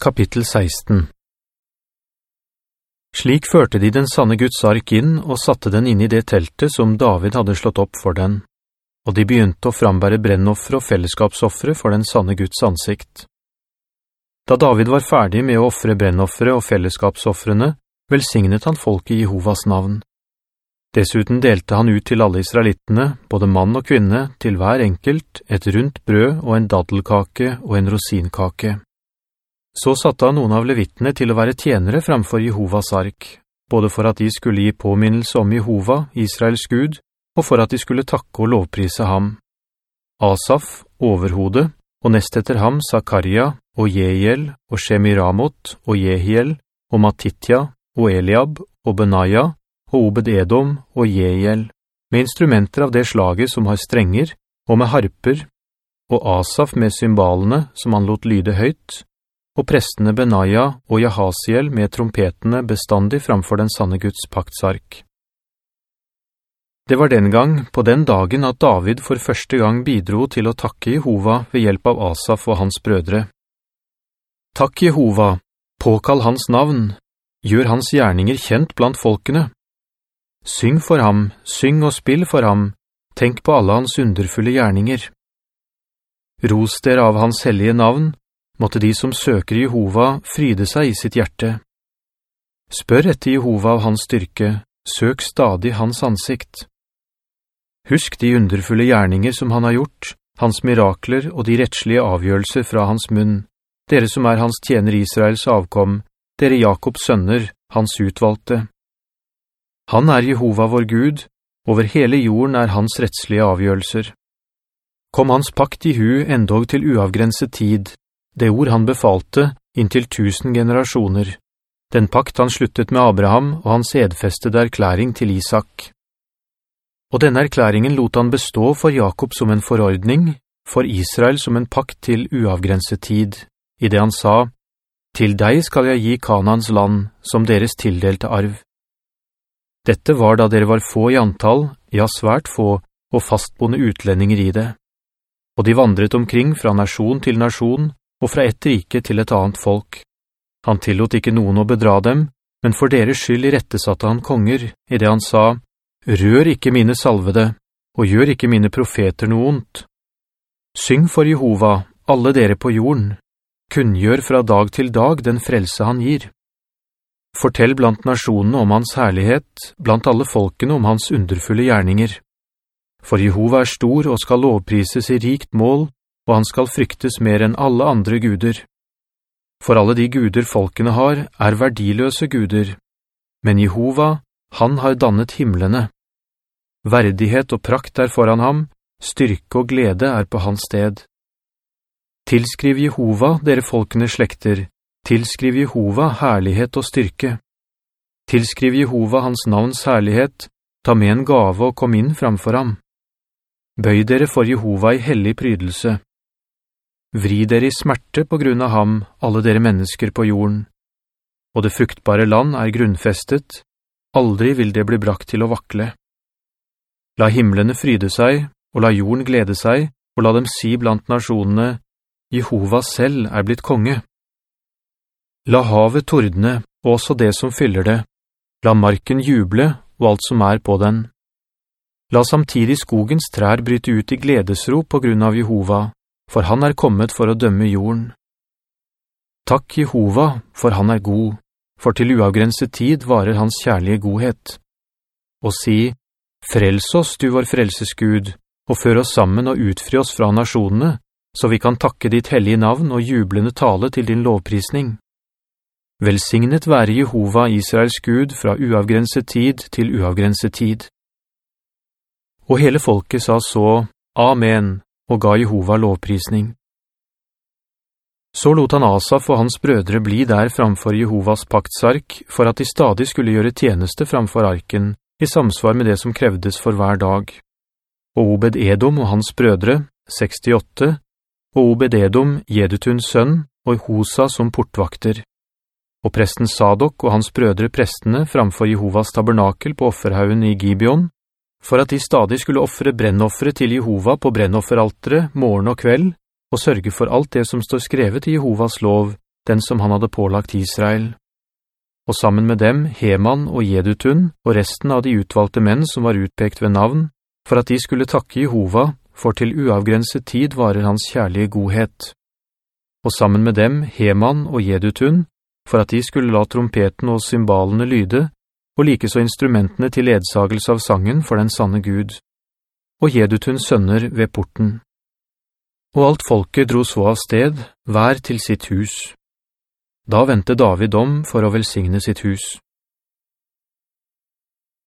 Kapittel 16 Slik førte de den sanne Guds ark inn og satte den inn i det teltet som David hadde slått opp for den, og de begynte å frambære brennoffer og fellesskapsoffere for den sanne Guds ansikt. Da David var ferdig med å offre brennoffere og fellesskapsoffrene, velsignet han folket i Jehovas navn. Dessuten delte han ut til alle israelittene, både mann og kvinne, til hver enkelt, et rundt brød og en daddelkake og en rosinkake. Så satte han noen av levittene til å være tjenere framfor Jehovas ark, både for at de skulle gi påminnelse om Jehova, Israels Gud, og for at de skulle takke og lovprise ham. Asaf, overhode, og nest etter ham Zakaria, og Jehiel, og Shemiramot, og Jehiel, og Matitja, og Eliab, og Benaya, og Obed-Edom, og Jehiel, med instrumenter av det slaget som har strenger, og med harper, og Asaf med symbalene som han lot lyde høyt, og prestene Benaja og Jahasiel med trompetene bestandig framfor den sanne Guds paktsark. Det var den gang, på den dagen, at David for første gang bidro til å takke Jehova ved hjelp av Asaf og hans brødre. Takk Jehova, påkall hans navn, gjør hans gjerninger kjent blant folkene. Syng for ham, syng og spill for ham, tenk på alle hans underfulle gjerninger. Ros dere av hans hellige navn, måtte de som søker Jehova fryde seg i sitt hjerte. Spør etter Jehova av hans styrke, søk stadig hans ansikt. Husk de underfulle gjerninger som han har gjort, hans mirakler og de rettslige avgjørelser fra hans munn, dere som er hans tjener Israels avkom, dere Jakobs sønner, hans utvalgte. Han er Jehova vår Gud, over hele jorden er hans rettslige avgjørelser. Kom hans pakt i hu endog til uavgrenset tid, det ord han befalte, inntil tusen generasjoner, den pakt han sluttet med Abraham og hans edfestede erklæring til Isak. Og denne erklæringen lot han bestå for Jakob som en forordning, for Israel som en pakt til uavgrenset tid, i det han sa, «Til deg skal jeg gi Kanans land, som deres tildelte arv.» Dette var da dere var få i antall, ja svært få, og fastboende utlendinger i det. Og de vandret omkring fra nasjon til nasjon, og fra et rike til et annet folk. Han tillot ikke noen å bedra dem, men for deres skyld rettesatte han konger, i det han sa, «Rør ikke mine salvede, og gjør ikke mine profeter noe ondt. Syng for Jehova, alle dere på jorden. Kunngjør fra dag til dag den frelse han gir. Fortell blant nasjonene om hans herlighet, blant alle folkene om hans underfulle gjerninger. For Jehova er stor og skal lovprises i rikt mål, og han skal fryktes mer enn alle andre guder. For alle de guder folkene har, er verdiløse guder, men Jehova, han har dannet himmelene. Verdighet og prakt er foran ham, styrke og glede er på hans sted. Tilskriv Jehova, dere folkene slekter, tilskriv Jehova herlighet og styrke. Tilskriv Jehova hans navns herlighet, ta med en gave og kom inn framfor ham. Bøy dere for Jehova i hellig prydelse. Vri dere i smerte på grunn av ham, alle dere mennesker på jorden. Og det fruktbare land er grunnfestet, aldri vil det bli brakt til å vakle. La himmelene fryde seg, og la jorden glede seg, og la dem si blant nasjonene, Jehova selv er blitt konge. La havet tordne, og også det som fyller det. La marken juble, og alt som er på den. La samtidig skogens trær bryte ut i gledesro på grunn av Jehova, for han er kommet for å dømme jorden. Takk Jehova, for han er god, for til uavgrenset tid varer hans kjærlige godhet. Og si, frels oss du vår frelsesgud, og før oss sammen og utfri oss fra nasjonene, så vi kan takke ditt hellige navn og jublende tale til din lovprisning. Velsignet være Jehova Israels Gud fra uavgrenset tid til uavgrenset tid. Og hele folket sa så, Amen, og ga Jehova lovprisning. Så lot han Asaf og hans brødre bli der framfor Jehovas paktsark, for at de stadig skulle gjøre tjeneste framfor arken, i samsvar med det som krevdes for hver dag. Og Obed-Edom og hans brødre, 68, og Obed-Edom, Jedutuns sønn, og Hosa som portvakter. Og presten Sadok og hans brødre prestene framfor Jehovas tabernakel på offerhaugen i Gibeon, for at de stadig skulle offre brennoffere til Jehova på brennofferaltere morgen og kveld, og sørge for alt det som står skrevet i Jehovas lov, den som han hadde pålagt Israel. Og sammen med dem Heman og Jedutun og resten av de utvalgte menn som var utpekt ved navn, for at de skulle takke Jehova, for til uavgrenset tid varer hans kjærlige godhet. Og sammen med dem Heman og Jedutun, for at de skulle la trompeten og symbalene lyde, og like så instrumentene til ledsagelse av sangen for den sanne Gud. Og Jedutuns sønner ved porten. Og alt folket dro så av sted, hver til sitt hus. Da ventet David om for å velsigne sitt hus.